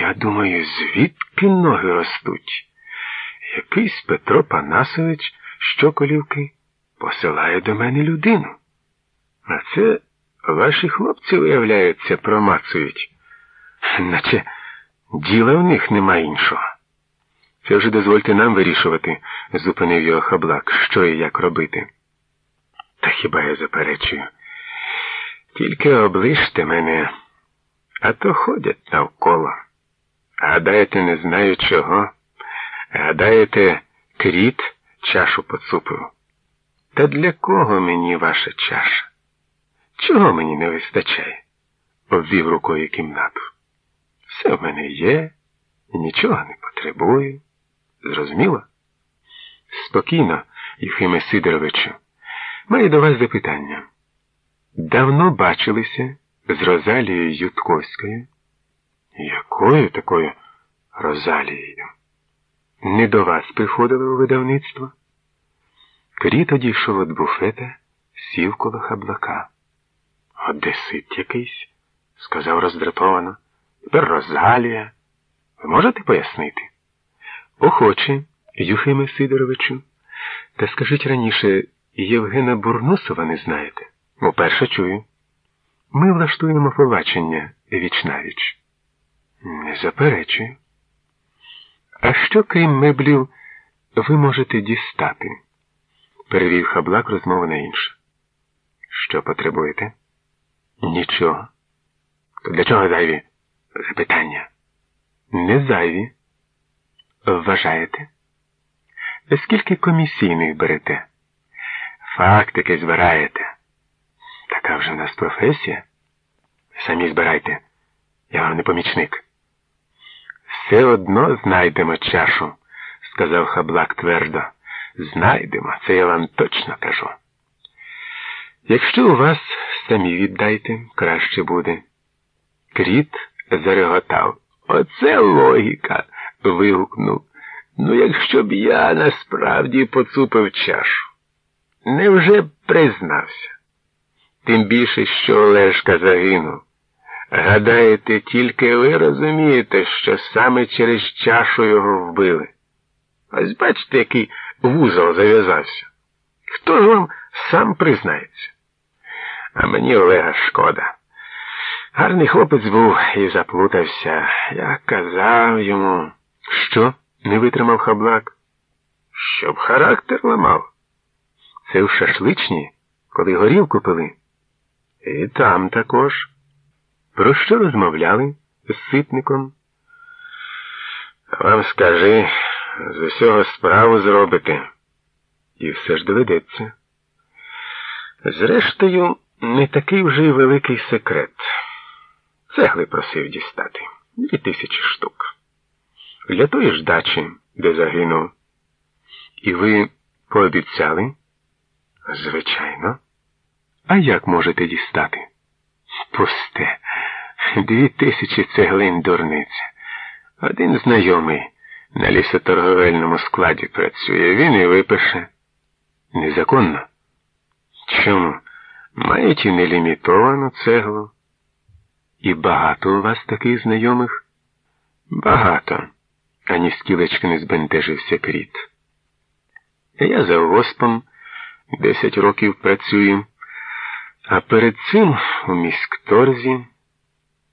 я думаю, звідки ноги ростуть? Якийсь Петро Панасович щоколівки посилає до мене людину. А це ваші хлопці, виявляється, промацують, наче діла в них нема іншого. Це вже дозвольте нам вирішувати, зупинив його хаблак, що і як робити. Та хіба я заперечую? Тільки оближте мене, а то ходять навколо. Гадаєте, не знаю чого. Гадаєте, кріт чашу поцупив. Та для кого мені ваша чаша? Чого мені не вистачає? обвів рукою кімнату. Все в мене є, нічого не потребую. Зрозуміло? Спокійно, Єфиме Сидоровичу, маю до вас запитання. Давно бачилися з Розалією Ютковською? Якою такою Розалією? Не до вас приходили у видавництво? Кріт одійшов від буфета, сів коло хаблака. Одесит якийсь, сказав роздратовано. Тепер Розалія. Ви можете пояснити? Охоче, Юхиме Сидоровичу. Та скажіть раніше, Євгена Бурнусова не знаєте? Уперше чую. Ми влаштуємо побачення віч. Не заперечую. А що, крім меблів, ви можете дістати? Перевів хаблак розмову на інше. Що потребуєте? Нічого. Для чого зайві запитання? Не зайві. Вважаєте? Скільки комісійних берете? Фактики збираєте. Така вже в нас професія. Самі збирайте. Я вам не помічник. Все одно знайдемо чашу, сказав хаблак твердо. Знайдемо, це я вам точно кажу. Якщо у вас самі віддайте, краще буде. Кріт зареготав. Оце логіка. вигукнув. Ну, якщо б я насправді поцупив чашу, невже признався? Тим більше, що Олешка загинув. Гадаєте, тільки ви розумієте, що саме через чашу його вбили. Ось бачите, який вузол зав'язався. Хто ж вам сам признається? А мені Олега шкода. Гарний хлопець був і заплутався. Я казав йому, що не витримав хаблак, щоб характер ламав. Це в шашличні, коли горілку пили. І там також. Про що розмовляли з ситником? Вам скажи, з усього справу зробите. І все ж доведеться. Зрештою, не такий вже й великий секрет. Цегли просив дістати дві тисячі штук. Для тої ж дачі, де загинув. І ви пообіцяли? Звичайно. А як можете дістати? Пусте, дві тисячі цеглин дурниця. Один знайомий на лісоторговельному складі працює, він і випише. Незаконно. Чому? Мають нелімітовану цеглу. І багато у вас таких знайомих? Багато, ані скілечки не збентежився кріт. Я за госпом десять років працюю, а перед цим у міськторзі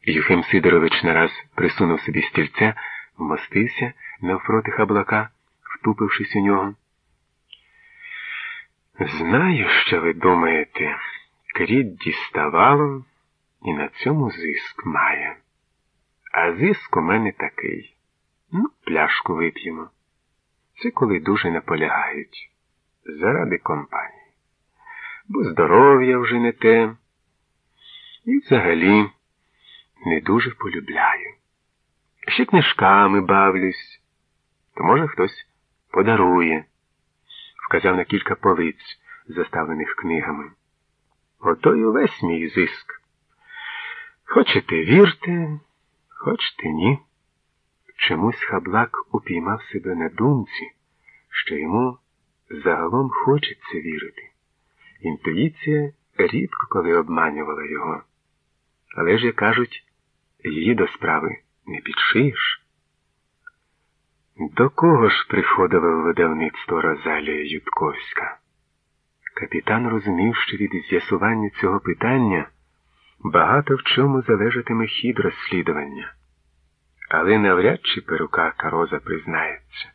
Юхим Сидорович нараз присунув собі стільця, вмостився навпроти хаблака, втупившись у нього. Знаю, що ви думаєте, кріт діставало і на цьому зиск має. А зиск у мене такий. Ну, пляшку вип'ємо. Це коли дуже наполягають. Заради компанії. Бо здоров'я вже не те. І взагалі не дуже полюбляю. Ще книжками бавлюсь, то, може, хтось подарує, вказав на кілька полиць, заставлених книгами. Ото й увесь мій зиск. Хочете вірте, хочете ні. Чомусь хаблак упіймав себе на думці, що йому загалом хочеться вірити. Інтуїція рідко коли обманювала його. Але ж, як кажуть, її до справи не підшиєш? До кого ж приходила в видавництво Розалія Ютковська? Капітан розумів, що від з'ясування цього питання багато в чому залежатиме хід розслідування, але навряд чи перукарка Роза признається.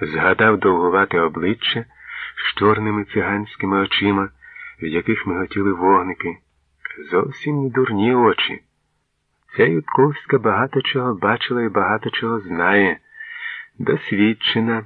Згадав довгувате обличчя з чорними циганськими очима, в яких миготіли вогники, зовсім не дурні очі. Ця Ютковська багато чого бачила і багато чого знає, досвідчена.